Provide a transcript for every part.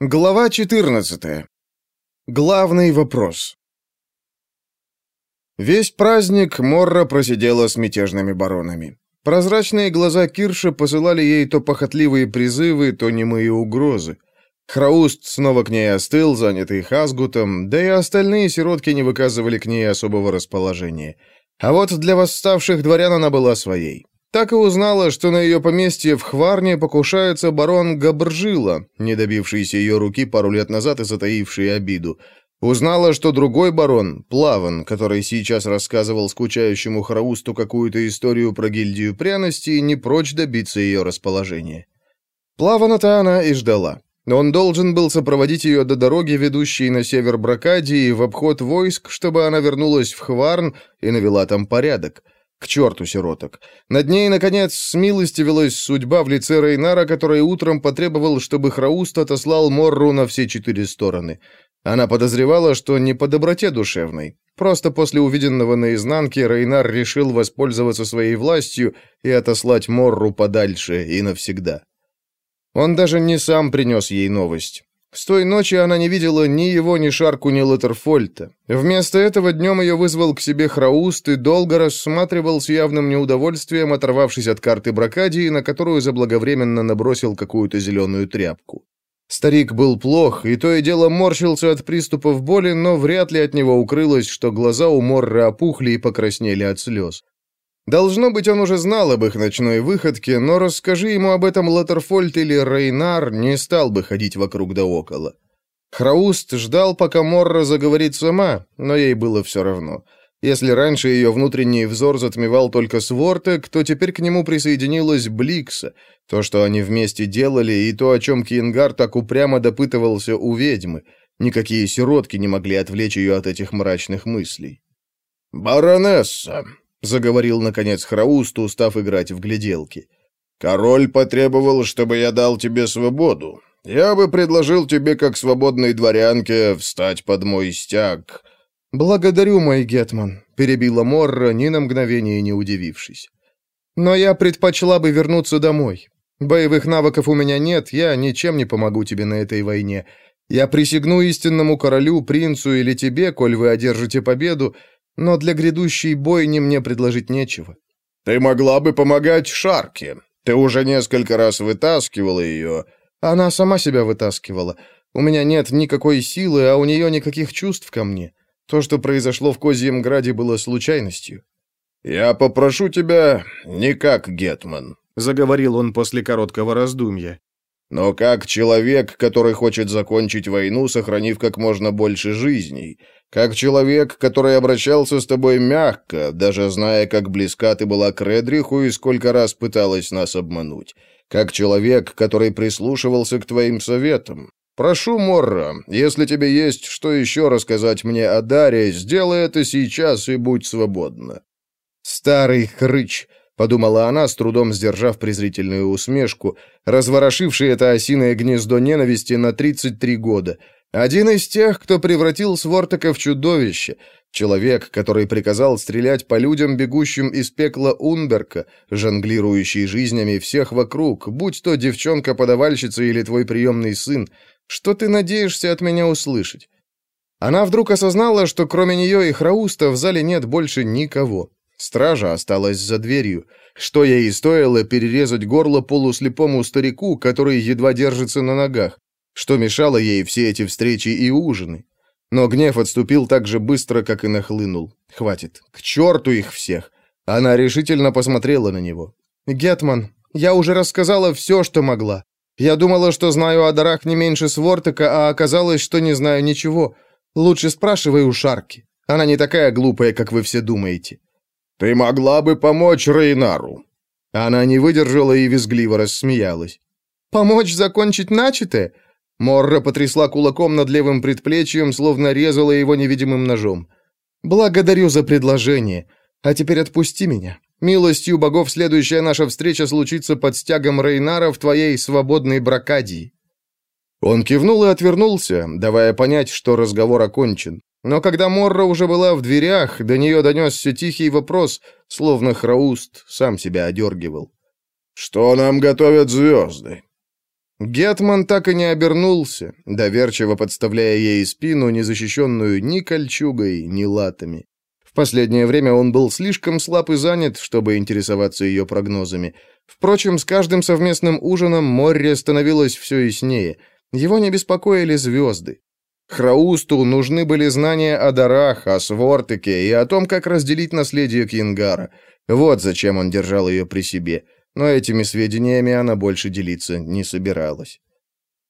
Глава 14. Главный вопрос. Весь праздник Морра просидела с мятежными баронами. Прозрачные глаза Кирша посылали ей то похотливые призывы, то немые угрозы. Храуст снова к ней остыл, занятый Хазгутом, да и остальные сиротки не выказывали к ней особого расположения. А вот для восставших дворян она была своей. Так и узнала, что на ее поместье в Хварне покушается барон Габржила, не добившийся ее руки пару лет назад и затаивший обиду. Узнала, что другой барон, Плаван, который сейчас рассказывал скучающему Храусту какую-то историю про гильдию пряностей, не прочь добиться ее расположения. Плавана-то она и ждала. Он должен был сопроводить ее до дороги, ведущей на север Бракадии, в обход войск, чтобы она вернулась в Хварн и навела там порядок. К черту сироток. Над ней, наконец, смилостивилась судьба в лице Рейнара, который утром потребовал, чтобы Храуст отослал Морру на все четыре стороны. Она подозревала, что не по доброте душевной. Просто после увиденного наизнанке Рейнар решил воспользоваться своей властью и отослать Морру подальше и навсегда. Он даже не сам принес ей новость. С той ночи она не видела ни его, ни Шарку, ни Латерфольта. Вместо этого днем ее вызвал к себе Храуст и долго рассматривал с явным неудовольствием, оторвавшись от карты Бракадии, на которую заблаговременно набросил какую-то зеленую тряпку. Старик был плох, и то и дело морщился от приступов боли, но вряд ли от него укрылось, что глаза у Морры опухли и покраснели от слез. Должно быть, он уже знал об их ночной выходке, но расскажи ему об этом Латерфольд или Рейнар, не стал бы ходить вокруг да около. Храуст ждал, пока Морра заговорит сама, но ей было все равно. Если раньше ее внутренний взор затмевал только Свортек, то теперь к нему присоединилась Бликса, то, что они вместе делали, и то, о чем Кингар так упрямо допытывался у ведьмы. Никакие сиротки не могли отвлечь ее от этих мрачных мыслей. «Баронесса», — заговорил, наконец, Храуст, устав играть в гляделки. «Король потребовал, чтобы я дал тебе свободу. Я бы предложил тебе, как свободной дворянке, встать под мой стяг». «Благодарю, мой гетман», — перебила Морра, ни на мгновение не удивившись. «Но я предпочла бы вернуться домой. Боевых навыков у меня нет, я ничем не помогу тебе на этой войне. Я присягну истинному королю, принцу или тебе, коль вы одержите победу, но для грядущей бойни мне предложить нечего. Ты могла бы помогать Шарке. Ты уже несколько раз вытаскивала ее. Она сама себя вытаскивала. У меня нет никакой силы, а у нее никаких чувств ко мне. То, что произошло в Козьем Граде, было случайностью. «Я попрошу тебя не как Гетман», — заговорил он после короткого раздумья, «но как человек, который хочет закончить войну, сохранив как можно больше жизней, как человек, который обращался с тобой мягко, даже зная, как близка ты была к Редриху и сколько раз пыталась нас обмануть. Как человек, который прислушивался к твоим советам. Прошу, Морра, если тебе есть что еще рассказать мне о Даре, сделай это сейчас и будь свободна». «Старый хрыч», — подумала она, с трудом сдержав презрительную усмешку, разворошивший это осиное гнездо ненависти на 33 года — один из тех, кто превратил Свортака в чудовище, человек, который приказал стрелять по людям, бегущим из пекла Унберка, жонглирующий жизнями всех вокруг, будь то девчонка-подавальщица или твой приемный сын. Что ты надеешься от меня услышать? Она вдруг осознала, что кроме нее и Храуста в зале нет больше никого. Стража осталась за дверью. Что ей стоило перерезать горло полуслепому старику, который едва держится на ногах? Что мешало ей все эти встречи и ужины? Но гнев отступил так же быстро, как и нахлынул. Хватит. К черту их всех. Она решительно посмотрела на него. «Гетман, я уже рассказала все, что могла. Я думала, что знаю о дарах не меньше Свортека, а оказалось, что не знаю ничего. Лучше спрашивай у Шарки. Она не такая глупая, как вы все думаете». «Ты могла бы помочь Рейнару». Она не выдержала и визгливо рассмеялась. «Помочь закончить начатое? Морра потрясла кулаком над левым предплечьем, словно резала его невидимым ножом. «Благодарю за предложение. А теперь отпусти меня. Милостью богов следующая наша встреча случится под стягом Рейнара в твоей свободной бракадии». Он кивнул и отвернулся, давая понять, что разговор окончен. Но когда Морра уже была в дверях, до нее донесся тихий вопрос, словно Храуст сам себя одергивал. «Что нам готовят звезды?» Гетман так и не обернулся, доверчиво подставляя ей спину, не защищенную ни кольчугой, ни латами. В последнее время он был слишком слаб и занят, чтобы интересоваться ее прогнозами. Впрочем, с каждым совместным ужином море становилось все яснее. Его не беспокоили звезды. Храусту нужны были знания о дарах, о свортыке и о том, как разделить наследие Кингара. Вот зачем он держал ее при себе. Но этими сведениями она больше делиться не собиралась.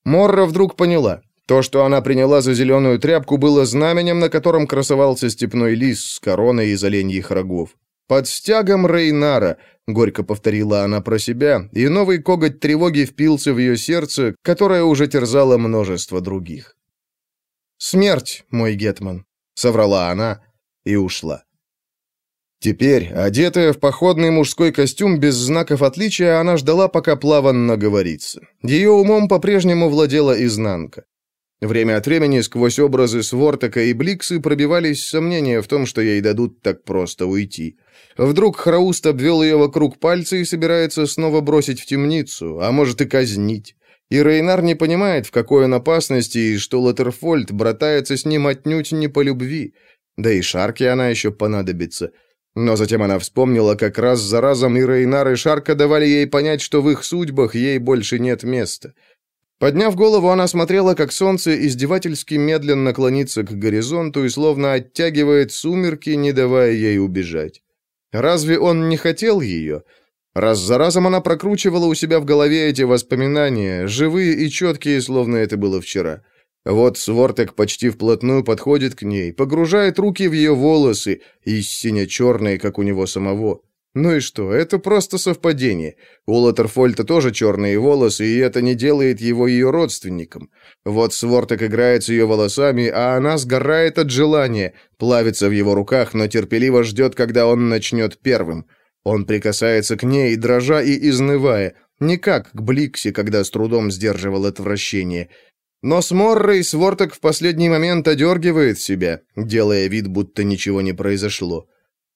Морра вдруг поняла. То, что она приняла за зеленую тряпку, было знаменем, на котором красовался степной лис с короной из оленьих рогов. «Под стягом Рейнара», — горько повторила она про себя, и новый коготь тревоги впился в ее сердце, которое уже терзало множество других. «Смерть, мой Гетман», — соврала она и ушла. Теперь, одетая в походный мужской костюм без знаков отличия, она ждала, пока плаван наговорится. Ее умом по-прежнему владела изнанка. Время от времени сквозь образы Свортака и Бликсы пробивались сомнения в том, что ей дадут так просто уйти. Вдруг Храуст обвел ее вокруг пальца и собирается снова бросить в темницу, а может и казнить. И Рейнар не понимает, в какой он опасности, и что Латерфольд братается с ним отнюдь не по любви. Да и Шарке она еще понадобится. Но затем она вспомнила, как раз за разом и Рейнар, и Шарка давали ей понять, что в их судьбах ей больше нет места. Подняв голову, она смотрела, как солнце издевательски медленно клонится к горизонту и словно оттягивает сумерки, не давая ей убежать. Разве он не хотел ее? — Раз за разом она прокручивала у себя в голове эти воспоминания, живые и четкие, словно это было вчера. Вот Свортек почти вплотную подходит к ней, погружает руки в ее волосы, и сине-черные, как у него самого. Ну и что, это просто совпадение. У Латерфольта тоже черные волосы, и это не делает его ее родственником. Вот Свортек играет с ее волосами, а она сгорает от желания, плавится в его руках, но терпеливо ждет, когда он начнет первым. Он прикасается к ней, дрожа и изнывая, не как к Бликсе, когда с трудом сдерживал отвращение. Но с Моррой Сворток в последний момент одергивает себя, делая вид, будто ничего не произошло.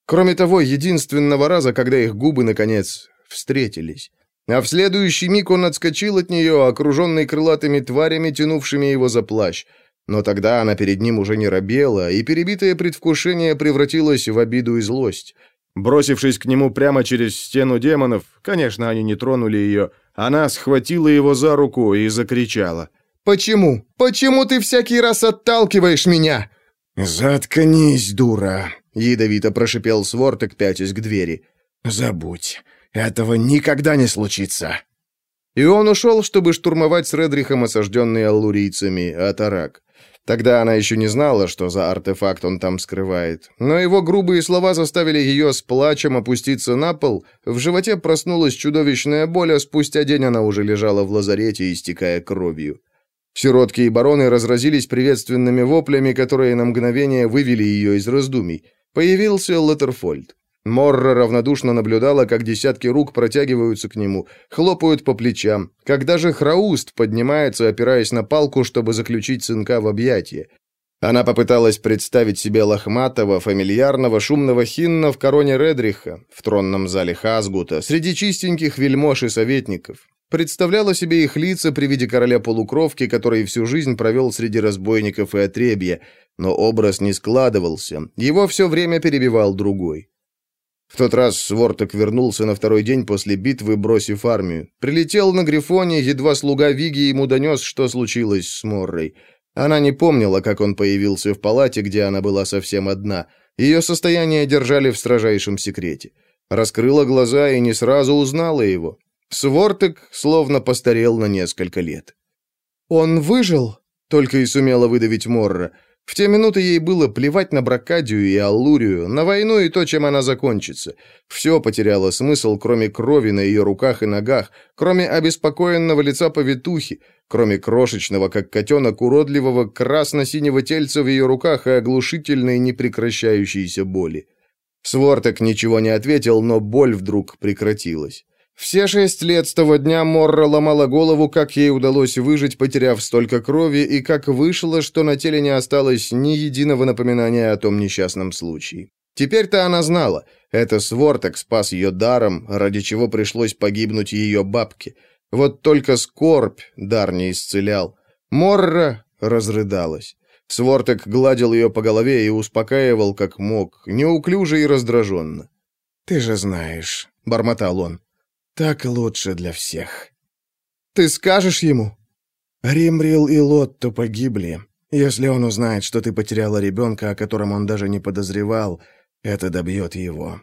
Кроме того, единственного раза, когда их губы, наконец, встретились. А в следующий миг он отскочил от нее, окруженный крылатыми тварями, тянувшими его за плащ. Но тогда она перед ним уже не робела, и перебитое предвкушение превратилось в обиду и злость. Бросившись к нему прямо через стену демонов, конечно, они не тронули ее, она схватила его за руку и закричала. «Почему? Почему ты всякий раз отталкиваешь меня?» «Заткнись, дура!» — ядовито прошипел Свортек, пятясь к двери. «Забудь, этого никогда не случится!» И он ушел, чтобы штурмовать с Редрихом осажденный аллурийцами Атарак. Тогда она еще не знала, что за артефакт он там скрывает. Но его грубые слова заставили ее с плачем опуститься на пол. В животе проснулась чудовищная боль, а спустя день она уже лежала в лазарете, истекая кровью. Сиротки и бароны разразились приветственными воплями, которые на мгновение вывели ее из раздумий. Появился Латерфольд. Морра равнодушно наблюдала, как десятки рук протягиваются к нему, хлопают по плечам, как даже Храуст поднимается, опираясь на палку, чтобы заключить сынка в объятия. Она попыталась представить себе лохматого, фамильярного, шумного хинна в короне Редриха, в тронном зале Хазгута, среди чистеньких вельмож и советников. Представляла себе их лица при виде короля-полукровки, который всю жизнь провел среди разбойников и отребья, но образ не складывался, его все время перебивал другой. В тот раз Сворток вернулся на второй день после битвы, бросив армию. Прилетел на Грифоне, едва слуга Виги ему донес, что случилось с Моррой. Она не помнила, как он появился в палате, где она была совсем одна. Ее состояние держали в строжайшем секрете. Раскрыла глаза и не сразу узнала его. Свортек словно постарел на несколько лет. «Он выжил?» — только и сумела выдавить Морра. В те минуты ей было плевать на Бракадию и Аллурию, на войну и то, чем она закончится. Все потеряло смысл, кроме крови на ее руках и ногах, кроме обеспокоенного лица повитухи, кроме крошечного, как котенок, уродливого красно-синего тельца в ее руках и оглушительной непрекращающейся боли. Сворток ничего не ответил, но боль вдруг прекратилась. Все шесть лет с того дня Морра ломала голову, как ей удалось выжить, потеряв столько крови, и как вышло, что на теле не осталось ни единого напоминания о том несчастном случае. Теперь-то она знала, это Свортек спас ее даром, ради чего пришлось погибнуть ее бабке. Вот только скорбь дар не исцелял. Морра разрыдалась. Свортек гладил ее по голове и успокаивал, как мог, неуклюже и раздраженно. «Ты же знаешь», — бормотал он, — «так лучше для всех». «Ты скажешь ему?» «Римрил и Лотто погибли. Если он узнает, что ты потеряла ребенка, о котором он даже не подозревал, это добьет его».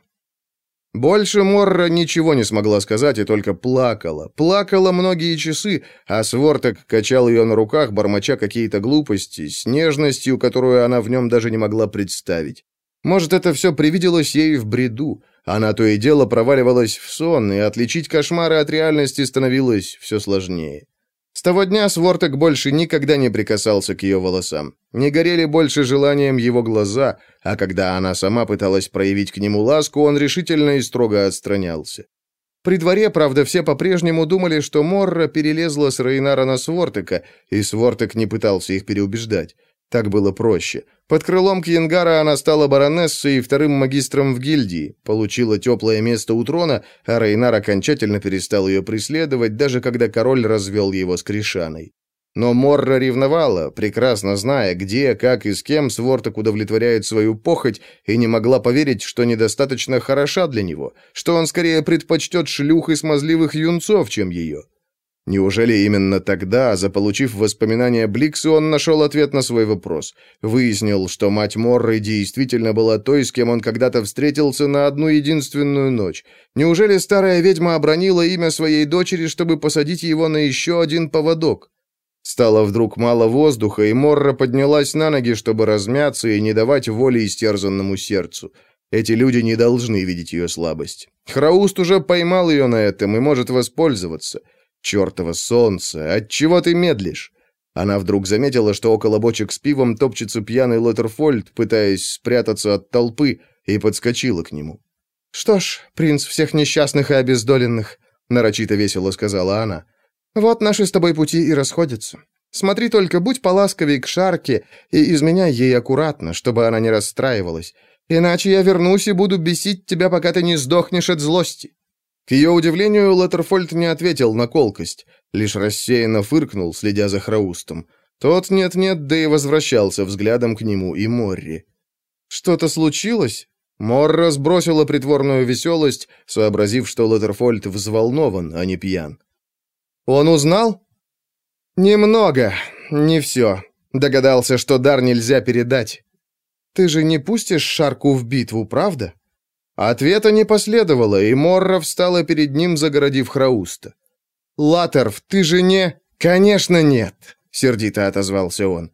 Больше Морра ничего не смогла сказать и только плакала. Плакала многие часы, а Свортек качал ее на руках, бормоча какие-то глупости, с нежностью, которую она в нем даже не могла представить. Может, это все привиделось ей в бреду. Она то и дело проваливалась в сон, и отличить кошмары от реальности становилось все сложнее. С того дня Свортек больше никогда не прикасался к ее волосам. Не горели больше желанием его глаза, а когда она сама пыталась проявить к нему ласку, он решительно и строго отстранялся. При дворе, правда, все по-прежнему думали, что Морра перелезла с Рейнара на Свортека, и Свортек не пытался их переубеждать. Так было проще. Под крылом Кьянгара она стала баронессой и вторым магистром в гильдии, получила теплое место у трона, а Рейнар окончательно перестал ее преследовать, даже когда король развел его с Кришаной. Но Морра ревновала, прекрасно зная, где, как и с кем Сворток удовлетворяет свою похоть, и не могла поверить, что недостаточно хороша для него, что он скорее предпочтет шлюх и смазливых юнцов, чем ее. Неужели именно тогда, заполучив воспоминания Бликса, он нашел ответ на свой вопрос? Выяснил, что мать Морры действительно была той, с кем он когда-то встретился на одну единственную ночь. Неужели старая ведьма обронила имя своей дочери, чтобы посадить его на еще один поводок? Стало вдруг мало воздуха, и Морра поднялась на ноги, чтобы размяться и не давать воли истерзанному сердцу. Эти люди не должны видеть ее слабость. Храуст уже поймал ее на этом и может воспользоваться. «Чертово солнце! Отчего ты медлишь?» Она вдруг заметила, что около бочек с пивом топчется пьяный Лоттерфольд, пытаясь спрятаться от толпы, и подскочила к нему. «Что ж, принц всех несчастных и обездоленных», — нарочито весело сказала она, — «вот наши с тобой пути и расходятся. Смотри только, будь поласковей к Шарке и изменяй ей аккуратно, чтобы она не расстраивалась. Иначе я вернусь и буду бесить тебя, пока ты не сдохнешь от злости». К ее удивлению, Леттерфольд не ответил на колкость, лишь рассеянно фыркнул, следя за Храустом. Тот нет-нет, да и возвращался взглядом к нему и Морри. «Что-то случилось?» Морра сбросила притворную веселость, сообразив, что Леттерфольд взволнован, а не пьян. «Он узнал?» «Немного, не все. Догадался, что дар нельзя передать. Ты же не пустишь Шарку в битву, правда?» Ответа не последовало, и Морра встала перед ним, загородив Храуста. «Латерв, ты же не...» «Конечно нет», — сердито отозвался он.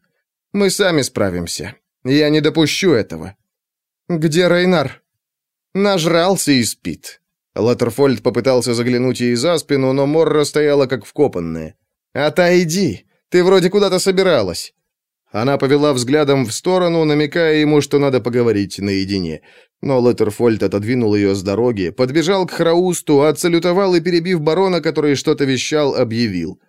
«Мы сами справимся. Я не допущу этого». «Где Рейнар?» «Нажрался и спит». Латерфольд попытался заглянуть ей за спину, но Морра стояла как вкопанная. «Отойди! Ты вроде куда-то собиралась!» Она повела взглядом в сторону, намекая ему, что надо поговорить наедине. Но Леттерфольд отодвинул ее с дороги, подбежал к Храусту, отсалютовал и, перебив барона, который что-то вещал, объявил.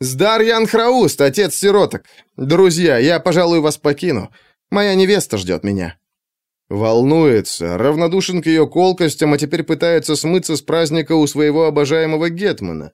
«Сдарьян Храуст, отец сироток! Друзья, я, пожалуй, вас покину. Моя невеста ждет меня». Волнуется, равнодушен к ее колкостям, а теперь пытается смыться с праздника у своего обожаемого Гетмана.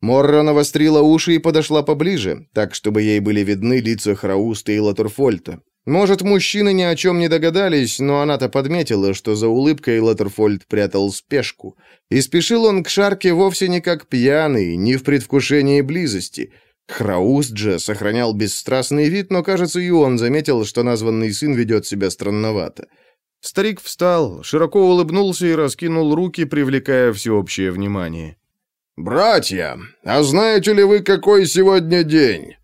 Морра навострила уши и подошла поближе, так, чтобы ей были видны лица Храуста и Латерфольта. Может, мужчины ни о чем не догадались, но она-то подметила, что за улыбкой Латерфольд прятал спешку. И спешил он к Шарке вовсе не как пьяный, не в предвкушении близости. Храуст же сохранял бесстрастный вид, но, кажется, и он заметил, что названный сын ведет себя странновато. Старик встал, широко улыбнулся и раскинул руки, привлекая всеобщее внимание. «Братья, а знаете ли вы, какой сегодня день?»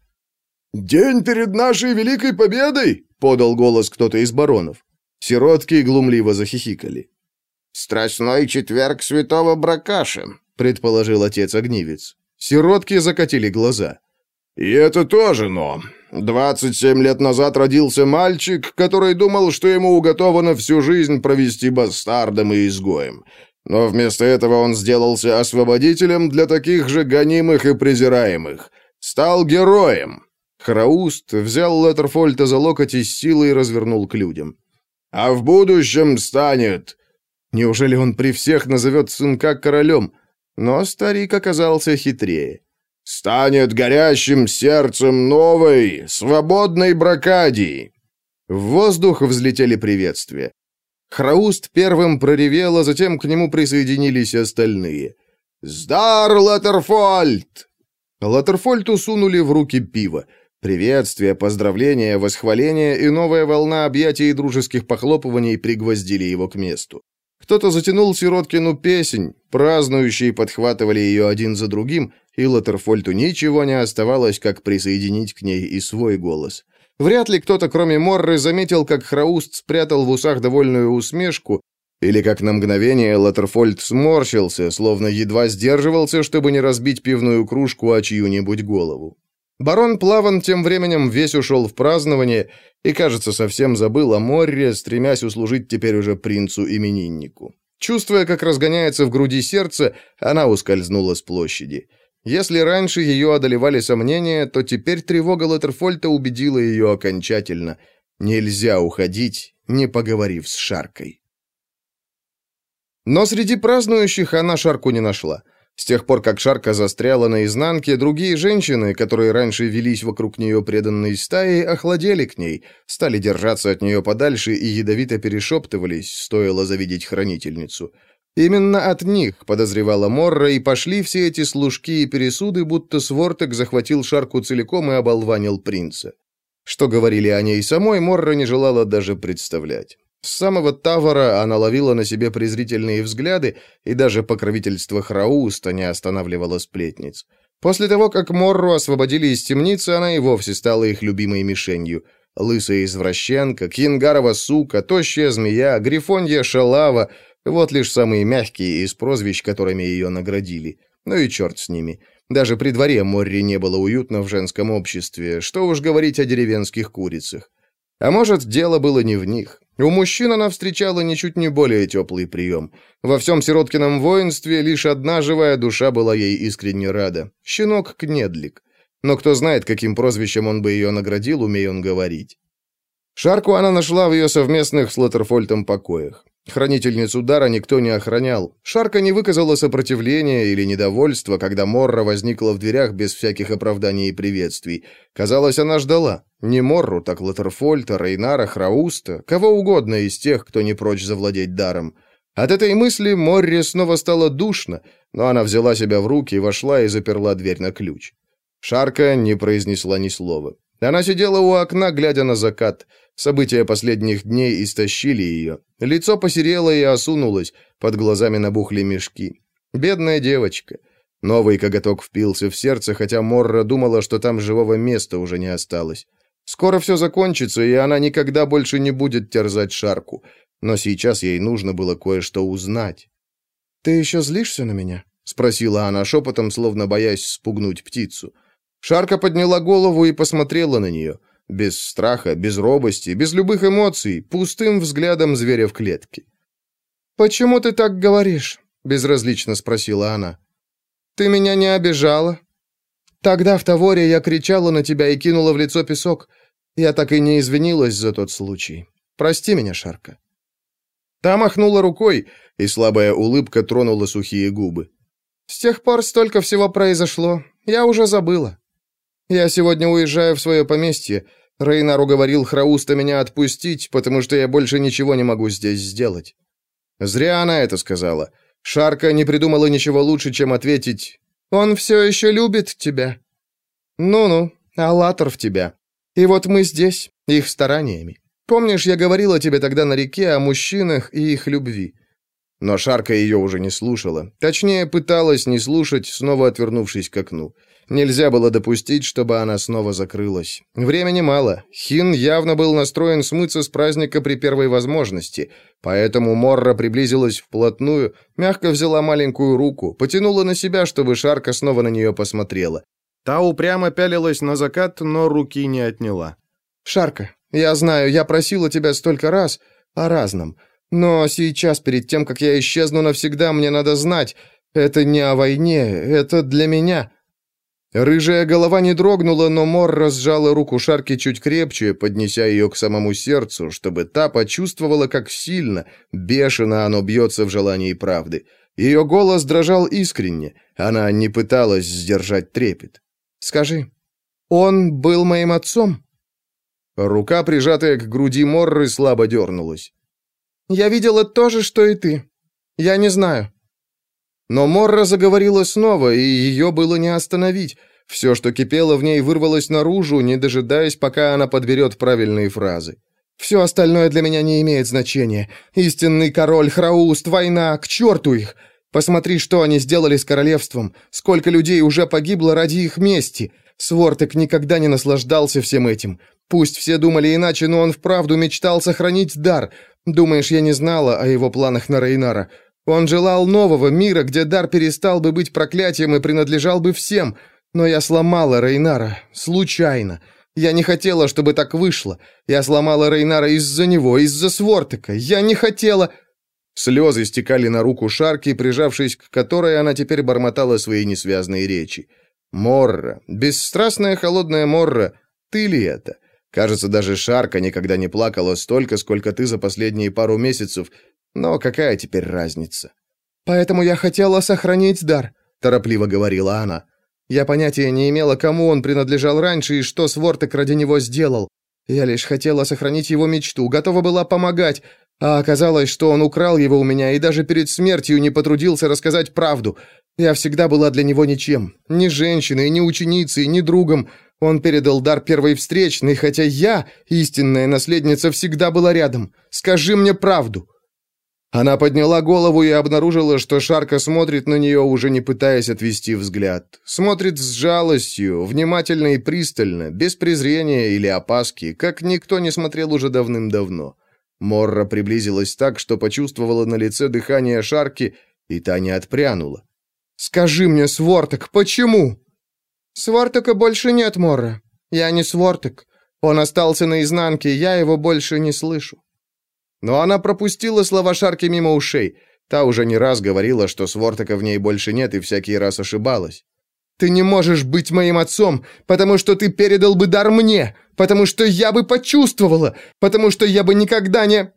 «День перед нашей великой победой!» — подал голос кто-то из баронов. Сиротки глумливо захихикали. «Страстной четверг святого Бракаша», — предположил отец-огнивец. Сиротки закатили глаза. «И это тоже но. Двадцать семь лет назад родился мальчик, который думал, что ему уготовано всю жизнь провести бастардом и изгоем. Но вместо этого он сделался освободителем для таких же гонимых и презираемых. Стал героем. Храуст взял Леттерфольта за локоть и с силой развернул к людям. «А в будущем станет...» Неужели он при всех назовет сынка королем? Но старик оказался хитрее. «Станет горящим сердцем новой, свободной бракадии!» В воздух взлетели приветствия. Храуст первым проревел, а затем к нему присоединились остальные. «Сдар, Латерфольд!» Латерфольту сунули в руки пиво. Приветствия, поздравления, восхваления и новая волна объятий и дружеских похлопываний пригвоздили его к месту. Кто-то затянул Сироткину песнь, празднующие подхватывали ее один за другим, и Латерфольту ничего не оставалось, как присоединить к ней и свой голос. Вряд ли кто-то, кроме Морры, заметил, как Храуст спрятал в усах довольную усмешку, или как на мгновение Латерфольд сморщился, словно едва сдерживался, чтобы не разбить пивную кружку о чью-нибудь голову. Барон Плаван тем временем весь ушел в празднование и, кажется, совсем забыл о Морре, стремясь услужить теперь уже принцу-имениннику. Чувствуя, как разгоняется в груди сердце, она ускользнула с площади. Если раньше ее одолевали сомнения, то теперь тревога Латерфольта убедила ее окончательно. Нельзя уходить, не поговорив с Шаркой. Но среди празднующих она Шарку не нашла. С тех пор, как Шарка застряла на изнанке, другие женщины, которые раньше велись вокруг нее преданной стаей, охладели к ней, стали держаться от нее подальше и ядовито перешептывались, стоило завидеть хранительницу. Именно от них, подозревала Морра, и пошли все эти служки и пересуды, будто Свортек захватил шарку целиком и оболванил принца. Что говорили о ней самой, Морра не желала даже представлять. С самого Тавара она ловила на себе презрительные взгляды, и даже покровительство Храуста не останавливало сплетниц. После того, как Морру освободили из темницы, она и вовсе стала их любимой мишенью. Лысая извращенка, кингарова сука, тощая змея, грифонья шалава — вот лишь самые мягкие из прозвищ, которыми ее наградили. Ну и черт с ними. Даже при дворе Морри не было уютно в женском обществе, что уж говорить о деревенских курицах. А может, дело было не в них. У мужчин она встречала ничуть не более теплый прием. Во всем Сироткином воинстве лишь одна живая душа была ей искренне рада. Щенок Кнедлик. Но кто знает, каким прозвищем он бы ее наградил, умея он говорить. Шарку она нашла в ее совместных с Латерфольтом покоях. Хранительницу дара никто не охранял. Шарка не выказала сопротивления или недовольства, когда Морра возникла в дверях без всяких оправданий и приветствий. Казалось, она ждала. Не Морру, так Латерфольта, Рейнара, Храуста, кого угодно из тех, кто не прочь завладеть даром. От этой мысли Морре снова стало душно, но она взяла себя в руки, вошла и заперла дверь на ключ. Шарка не произнесла ни слова. Она сидела у окна, глядя на закат. События последних дней истощили ее. Лицо посерело и осунулось, под глазами набухли мешки. Бедная девочка. Новый коготок впился в сердце, хотя Морра думала, что там живого места уже не осталось. Скоро все закончится, и она никогда больше не будет терзать Шарку. Но сейчас ей нужно было кое-что узнать. «Ты еще злишься на меня?» — спросила она шепотом, словно боясь спугнуть птицу. Шарка подняла голову и посмотрела на нее. Без страха, без робости, без любых эмоций, пустым взглядом зверя в клетке. «Почему ты так говоришь?» — безразлично спросила она. «Ты меня не обижала?» «Тогда в Таворе я кричала на тебя и кинула в лицо песок. Я так и не извинилась за тот случай. Прости меня, Шарка». Та махнула рукой, и слабая улыбка тронула сухие губы. «С тех пор столько всего произошло. Я уже забыла. Я сегодня уезжаю в свое поместье. Рейнар уговорил Храуста меня отпустить, потому что я больше ничего не могу здесь сделать. Зря она это сказала. Шарка не придумала ничего лучше, чем ответить «Он все еще любит тебя». «Ну-ну, Аллатор в тебя. И вот мы здесь, их стараниями. Помнишь, я говорила тебе тогда на реке о мужчинах и их любви?» Но Шарка ее уже не слушала. Точнее, пыталась не слушать, снова отвернувшись к окну. Нельзя было допустить, чтобы она снова закрылась. Времени мало. Хин явно был настроен смыться с праздника при первой возможности, поэтому Морра приблизилась вплотную, мягко взяла маленькую руку, потянула на себя, чтобы Шарка снова на нее посмотрела. Та упрямо пялилась на закат, но руки не отняла. «Шарка, я знаю, я просила тебя столько раз о разном, но сейчас, перед тем, как я исчезну навсегда, мне надо знать, это не о войне, это для меня». Рыжая голова не дрогнула, но Мор разжала руку Шарки чуть крепче, поднеся ее к самому сердцу, чтобы та почувствовала, как сильно, бешено оно бьется в желании правды. Ее голос дрожал искренне, она не пыталась сдержать трепет. «Скажи, он был моим отцом?» Рука, прижатая к груди Морры, слабо дернулась. «Я видела то же, что и ты. Я не знаю». Но Морра заговорила снова, и ее было не остановить. Все, что кипело в ней, вырвалось наружу, не дожидаясь, пока она подберет правильные фразы. «Все остальное для меня не имеет значения. Истинный король, Храуст, война, к черту их! Посмотри, что они сделали с королевством, сколько людей уже погибло ради их мести. Свортек никогда не наслаждался всем этим. Пусть все думали иначе, но он вправду мечтал сохранить дар. Думаешь, я не знала о его планах на Рейнара? Он желал нового мира, где дар перестал бы быть проклятием и принадлежал бы всем. Но я сломала Рейнара. Случайно. Я не хотела, чтобы так вышло. Я сломала Рейнара из-за него, из-за Свортека. Я не хотела...» Слезы стекали на руку Шарки, прижавшись к которой она теперь бормотала свои несвязные речи. «Морра, бесстрастная холодная Морра, ты ли это? Кажется, даже Шарка никогда не плакала столько, сколько ты за последние пару месяцев. Но какая теперь разница?» «Поэтому я хотела сохранить дар», — торопливо говорила она. «Я понятия не имела, кому он принадлежал раньше и что Свортек ради него сделал. Я лишь хотела сохранить его мечту, готова была помогать, а оказалось, что он украл его у меня и даже перед смертью не потрудился рассказать правду. Я всегда была для него ничем. Ни женщиной, ни ученицей, ни другом. Он передал дар первой встречной, хотя я, истинная наследница, всегда была рядом. Скажи мне правду». Она подняла голову и обнаружила, что Шарка смотрит на нее, уже не пытаясь отвести взгляд. Смотрит с жалостью, внимательно и пристально, без презрения или опаски, как никто не смотрел уже давным-давно. Морра приблизилась так, что почувствовала на лице дыхание Шарки, и та не отпрянула. «Скажи мне, Сворток, почему?» «Свортока больше нет, Морра. Я не Сворток. Он остался наизнанке, я его больше не слышу». Но она пропустила слова Шарки мимо ушей. Та уже не раз говорила, что Свортака в ней больше нет, и всякий раз ошибалась. «Ты не можешь быть моим отцом, потому что ты передал бы дар мне, потому что я бы почувствовала, потому что я бы никогда не...»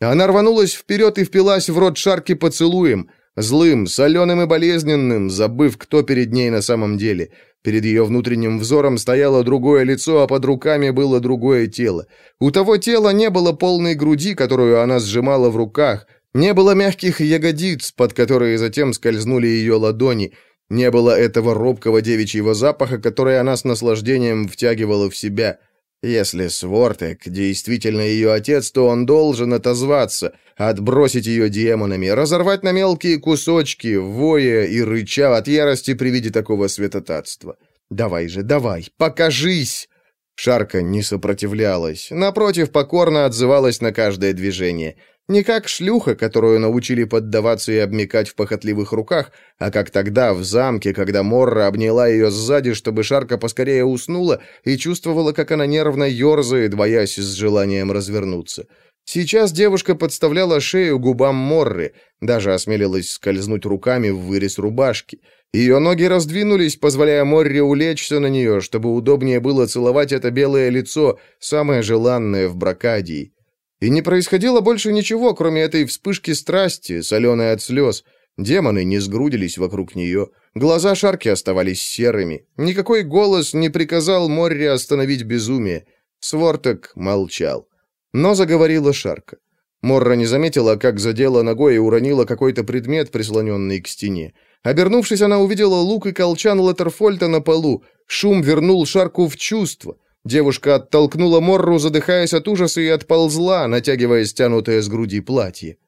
Она рванулась вперед и впилась в рот Шарки поцелуем, злым, соленым и болезненным, забыв, кто перед ней на самом деле — Перед ее внутренним взором стояло другое лицо, а под руками было другое тело. У того тела не было полной груди, которую она сжимала в руках, не было мягких ягодиц, под которые затем скользнули ее ладони, не было этого робкого девичьего запаха, который она с наслаждением втягивала в себя – если Свортек действительно ее отец, то он должен отозваться, отбросить ее демонами, разорвать на мелкие кусочки, воя и рыча от ярости при виде такого святотатства. «Давай же, давай, покажись!» Шарка не сопротивлялась, напротив, покорно отзывалась на каждое движение – не как шлюха, которую научили поддаваться и обмекать в похотливых руках, а как тогда в замке, когда Морра обняла ее сзади, чтобы Шарка поскорее уснула и чувствовала, как она нервно ерзает, боясь с желанием развернуться. Сейчас девушка подставляла шею губам Морры, даже осмелилась скользнуть руками в вырез рубашки. Ее ноги раздвинулись, позволяя Морре улечься на нее, чтобы удобнее было целовать это белое лицо, самое желанное в Бракадии. И не происходило больше ничего, кроме этой вспышки страсти, соленой от слез. Демоны не сгрудились вокруг нее. Глаза Шарки оставались серыми. Никакой голос не приказал Морре остановить безумие. Сворток молчал. Но заговорила Шарка. Морра не заметила, как задела ногой и уронила какой-то предмет, прислоненный к стене. Обернувшись, она увидела лук и колчан Латерфольта на полу. Шум вернул Шарку в чувство. Девушка оттолкнула Морру, задыхаясь от ужаса, и отползла, натягивая стянутое с груди платье.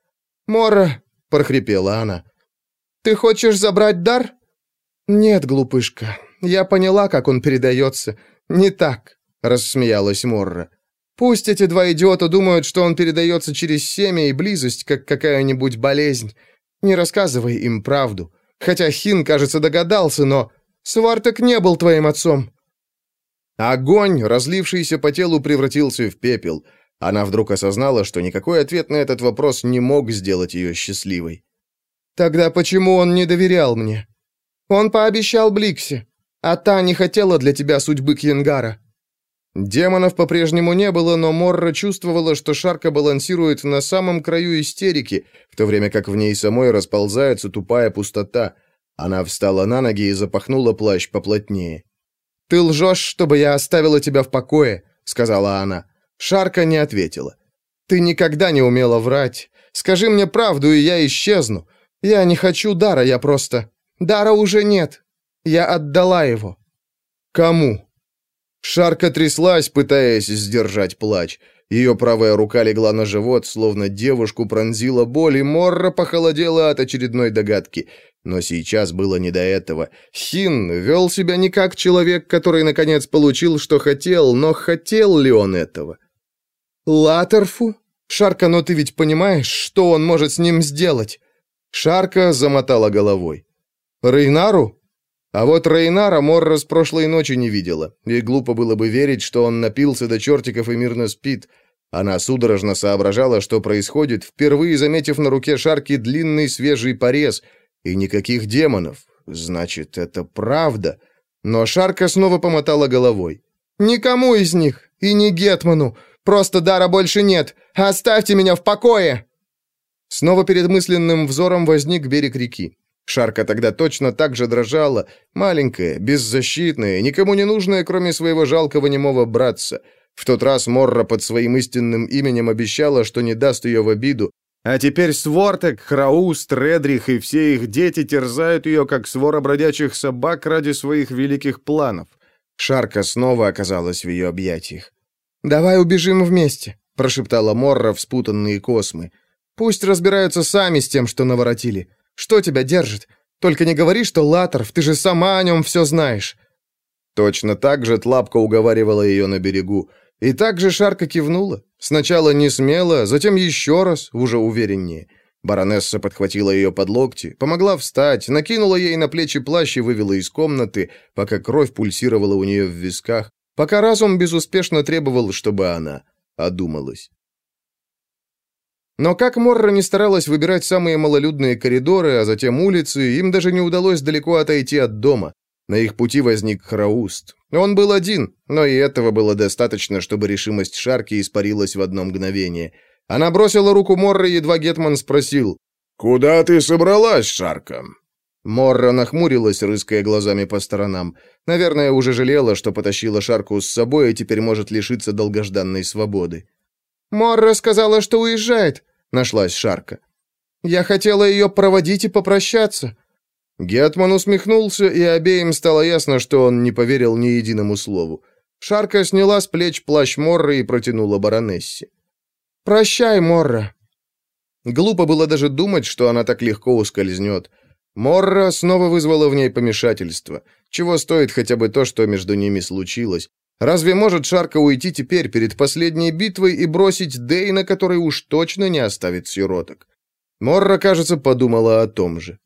«Морра!» — прохрипела она. «Ты хочешь забрать дар?» «Нет, глупышка, я поняла, как он передается. Не так», — рассмеялась Морра. «Пусть эти два идиота думают, что он передается через семя и близость, как какая-нибудь болезнь. Не рассказывай им правду. Хотя Хин, кажется, догадался, но... Сварток не был твоим отцом. Огонь, разлившийся по телу, превратился в пепел. Она вдруг осознала, что никакой ответ на этот вопрос не мог сделать ее счастливой. «Тогда почему он не доверял мне?» «Он пообещал Бликсе, а та не хотела для тебя судьбы Кьянгара». Демонов по-прежнему не было, но Морра чувствовала, что Шарка балансирует на самом краю истерики, в то время как в ней самой расползается тупая пустота. Она встала на ноги и запахнула плащ поплотнее. «Ты лжешь, чтобы я оставила тебя в покое», — сказала она. Шарка не ответила. «Ты никогда не умела врать. Скажи мне правду, и я исчезну. Я не хочу дара, я просто... Дара уже нет. Я отдала его». «Кому?» Шарка тряслась, пытаясь сдержать плач. Ее правая рука легла на живот, словно девушку пронзила боль, и Морра похолодела от очередной догадки. Но сейчас было не до этого. Хин вел себя не как человек, который, наконец, получил, что хотел, но хотел ли он этого? «Латерфу? Шарка, но ты ведь понимаешь, что он может с ним сделать?» Шарка замотала головой. «Рейнару? А вот Рейнара Морра с прошлой ночи не видела, и глупо было бы верить, что он напился до чертиков и мирно спит. Она судорожно соображала, что происходит, впервые заметив на руке Шарки длинный свежий порез, и никаких демонов. Значит, это правда. Но Шарка снова помотала головой. «Никому из них, и не Гетману. Просто дара больше нет. Оставьте меня в покое!» Снова перед мысленным взором возник берег реки. Шарка тогда точно так же дрожала, маленькая, беззащитная, никому не нужная, кроме своего жалкого немого братца. В тот раз Морра под своим истинным именем обещала, что не даст ее в обиду, а теперь Свортек, Храуст, Редрих и все их дети терзают ее, как свора бродячих собак ради своих великих планов. Шарка снова оказалась в ее объятиях. «Давай убежим вместе», — прошептала Морра в спутанные космы. «Пусть разбираются сами с тем, что наворотили. Что тебя держит? Только не говори, что Латорф, ты же сама о нем все знаешь». Точно так же Тлапка уговаривала ее на берегу. И так же Шарка кивнула. Сначала не смело, затем еще раз, уже увереннее. Баронесса подхватила ее под локти, помогла встать, накинула ей на плечи плащ и вывела из комнаты, пока кровь пульсировала у нее в висках, пока разум безуспешно требовал, чтобы она одумалась. Но как Морра не старалась выбирать самые малолюдные коридоры, а затем улицы, им даже не удалось далеко отойти от дома. На их пути возник Храуст. Он был один, но и этого было достаточно, чтобы решимость Шарки испарилась в одно мгновение. Она бросила руку Морра, едва Гетман спросил. «Куда ты собралась, Шарка?» Морра нахмурилась, рыская глазами по сторонам. Наверное, уже жалела, что потащила Шарку с собой и теперь может лишиться долгожданной свободы. «Морра сказала, что уезжает», — нашлась Шарка. «Я хотела ее проводить и попрощаться». Гетман усмехнулся, и обеим стало ясно, что он не поверил ни единому слову. Шарка сняла с плеч плащ Морры и протянула баронессе. «Прощай, Морра». Глупо было даже думать, что она так легко ускользнет. Морра снова вызвала в ней помешательство. Чего стоит хотя бы то, что между ними случилось? Разве может Шарка уйти теперь перед последней битвой и бросить Дейна, который уж точно не оставит сироток? Морра, кажется, подумала о том же.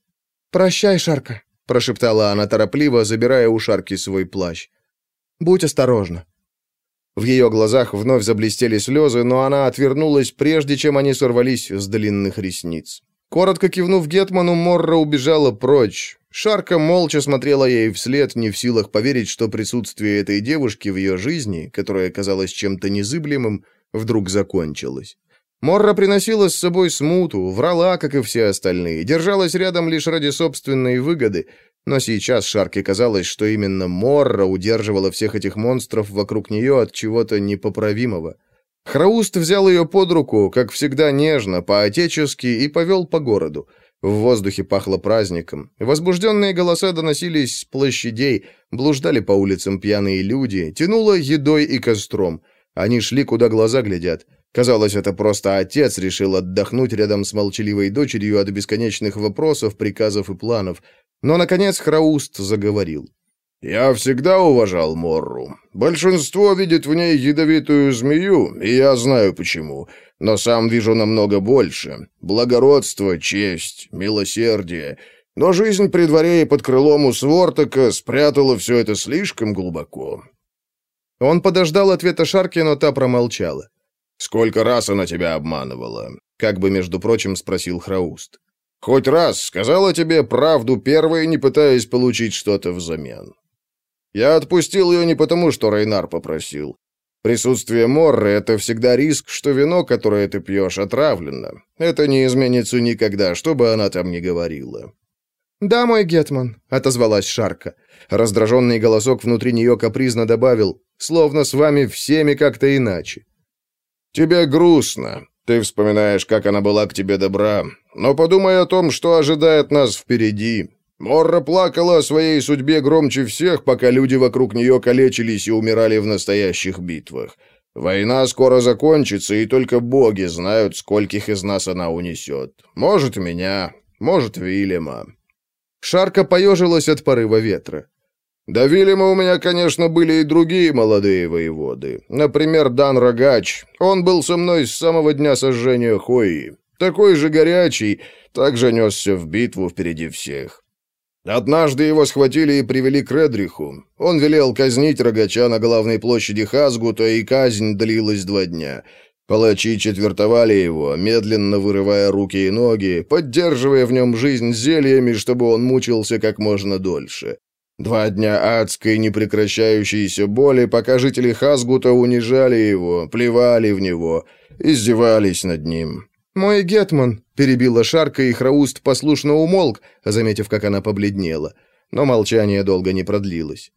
«Прощай, Шарка», — прошептала она торопливо, забирая у Шарки свой плащ. «Будь осторожна». В ее глазах вновь заблестели слезы, но она отвернулась, прежде чем они сорвались с длинных ресниц. Коротко кивнув Гетману, Морра убежала прочь. Шарка молча смотрела ей вслед, не в силах поверить, что присутствие этой девушки в ее жизни, которая казалась чем-то незыблемым, вдруг закончилось. Морра приносила с собой смуту, врала, как и все остальные, держалась рядом лишь ради собственной выгоды, но сейчас Шарке казалось, что именно Морра удерживала всех этих монстров вокруг нее от чего-то непоправимого. Храуст взял ее под руку, как всегда нежно, по-отечески, и повел по городу. В воздухе пахло праздником. Возбужденные голоса доносились с площадей, блуждали по улицам пьяные люди, тянуло едой и костром. Они шли, куда глаза глядят. Казалось, это просто отец решил отдохнуть рядом с молчаливой дочерью от бесконечных вопросов, приказов и планов. Но, наконец, Храуст заговорил. «Я всегда уважал Морру. Большинство видит в ней ядовитую змею, и я знаю почему. Но сам вижу намного больше. Благородство, честь, милосердие. Но жизнь при дворе и под крылом у Свортака спрятала все это слишком глубоко». Он подождал ответа Шарки, но та промолчала. «Сколько раз она тебя обманывала?» Как бы, между прочим, спросил Храуст. «Хоть раз сказала тебе правду первой, не пытаясь получить что-то взамен». Я отпустил ее не потому, что Рейнар попросил. Присутствие Морры — это всегда риск, что вино, которое ты пьешь, отравлено. Это не изменится никогда, что бы она там ни говорила». «Да, мой Гетман», — отозвалась Шарка. Раздраженный голосок внутри нее капризно добавил, «словно с вами всеми как-то иначе». «Тебе грустно. Ты вспоминаешь, как она была к тебе добра. Но подумай о том, что ожидает нас впереди. Морра плакала о своей судьбе громче всех, пока люди вокруг нее калечились и умирали в настоящих битвах. Война скоро закончится, и только боги знают, скольких из нас она унесет. Может, меня, может, Вильяма. Шарка поежилась от порыва ветра. До Вильяма у меня, конечно, были и другие молодые воеводы. Например, Дан Рогач. Он был со мной с самого дня сожжения Хои. Такой же горячий, также несся в битву впереди всех. Однажды его схватили и привели к Редриху. Он велел казнить рогача на главной площади Хазгута, и казнь длилась два дня. Палачи четвертовали его, медленно вырывая руки и ноги, поддерживая в нем жизнь зельями, чтобы он мучился как можно дольше. Два дня адской непрекращающейся боли, пока жители Хазгута унижали его, плевали в него, издевались над ним. «Мой Гетман», — перебила Шарка, и Храуст послушно умолк, заметив, как она побледнела. Но молчание долго не продлилось.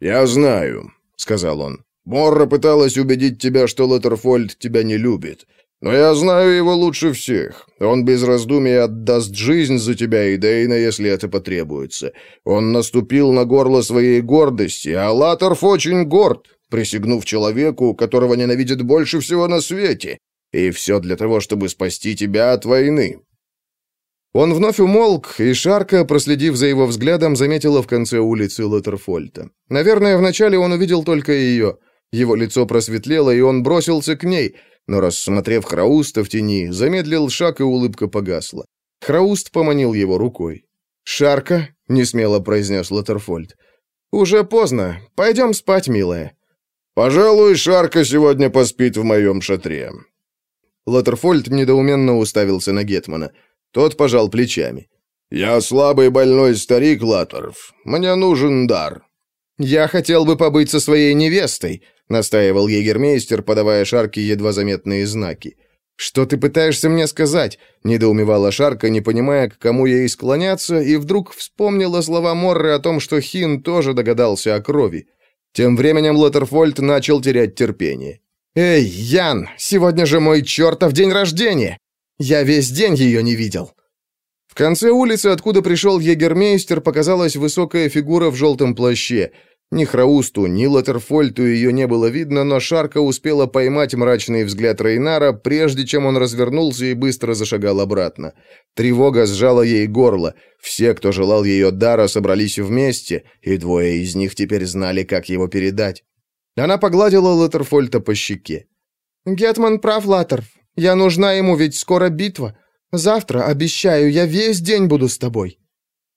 «Я знаю», — сказал он. Морра пыталась убедить тебя, что Леттерфольд тебя не любит. Но я знаю его лучше всех. Он без раздумий отдаст жизнь за тебя и Дейна, если это потребуется. Он наступил на горло своей гордости, а Латтерф очень горд, присягнув человеку, которого ненавидит больше всего на свете. И все для того, чтобы спасти тебя от войны. Он вновь умолк, и Шарка, проследив за его взглядом, заметила в конце улицы Лоттерфольта. Наверное, вначале он увидел только ее — его лицо просветлело, и он бросился к ней, но, рассмотрев Храуста в тени, замедлил шаг, и улыбка погасла. Храуст поманил его рукой. «Шарка», — несмело произнес Лоттерфольд. «Уже поздно. Пойдем спать, милая». «Пожалуй, Шарка сегодня поспит в моем шатре». Лоттерфольд недоуменно уставился на Гетмана. Тот пожал плечами. «Я слабый больной старик, Латтерф. Мне нужен дар». «Я хотел бы побыть со своей невестой», настаивал егермейстер, подавая Шарке едва заметные знаки. «Что ты пытаешься мне сказать?» — недоумевала Шарка, не понимая, к кому ей склоняться, и вдруг вспомнила слова Морры о том, что Хин тоже догадался о крови. Тем временем Лоттерфольд начал терять терпение. «Эй, Ян, сегодня же мой чертов день рождения! Я весь день ее не видел!» В конце улицы, откуда пришел егермейстер, показалась высокая фигура в желтом плаще — ни Храусту, ни Латерфольту ее не было видно, но Шарка успела поймать мрачный взгляд Рейнара, прежде чем он развернулся и быстро зашагал обратно. Тревога сжала ей горло. Все, кто желал ее дара, собрались вместе, и двое из них теперь знали, как его передать. Она погладила Латерфольта по щеке. «Гетман прав, Латерф. Я нужна ему, ведь скоро битва. Завтра, обещаю, я весь день буду с тобой».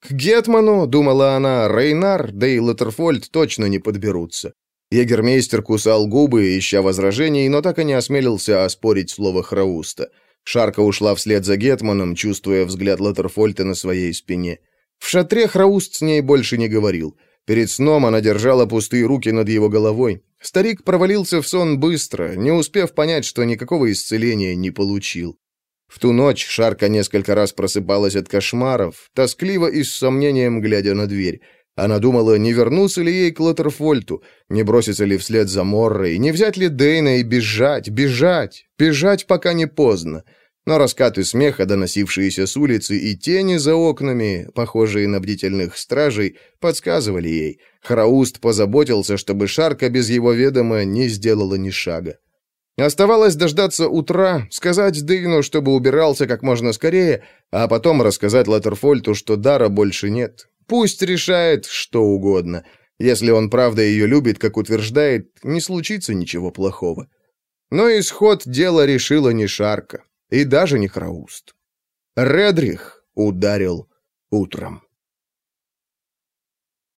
К Гетману, думала она, Рейнар, да и Латерфольд точно не подберутся. Егермейстер кусал губы, ища возражений, но так и не осмелился оспорить слово Храуста. Шарка ушла вслед за Гетманом, чувствуя взгляд Латерфольта на своей спине. В шатре Храуст с ней больше не говорил. Перед сном она держала пустые руки над его головой. Старик провалился в сон быстро, не успев понять, что никакого исцеления не получил. В ту ночь Шарка несколько раз просыпалась от кошмаров, тоскливо и с сомнением глядя на дверь. Она думала, не вернуться ли ей к Лоттерфольту, не броситься ли вслед за Моррой, не взять ли Дейна и бежать, бежать, бежать, пока не поздно. Но раскаты смеха, доносившиеся с улицы, и тени за окнами, похожие на бдительных стражей, подсказывали ей. Храуст позаботился, чтобы Шарка без его ведома не сделала ни шага. Оставалось дождаться утра, сказать Дейну, чтобы убирался как можно скорее, а потом рассказать Латерфольту, что дара больше нет. Пусть решает что угодно. Если он правда ее любит, как утверждает, не случится ничего плохого. Но исход дела решила не Шарка, и даже не Храуст. Редрих ударил утром.